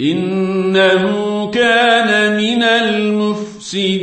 إنه كان من المفسدين.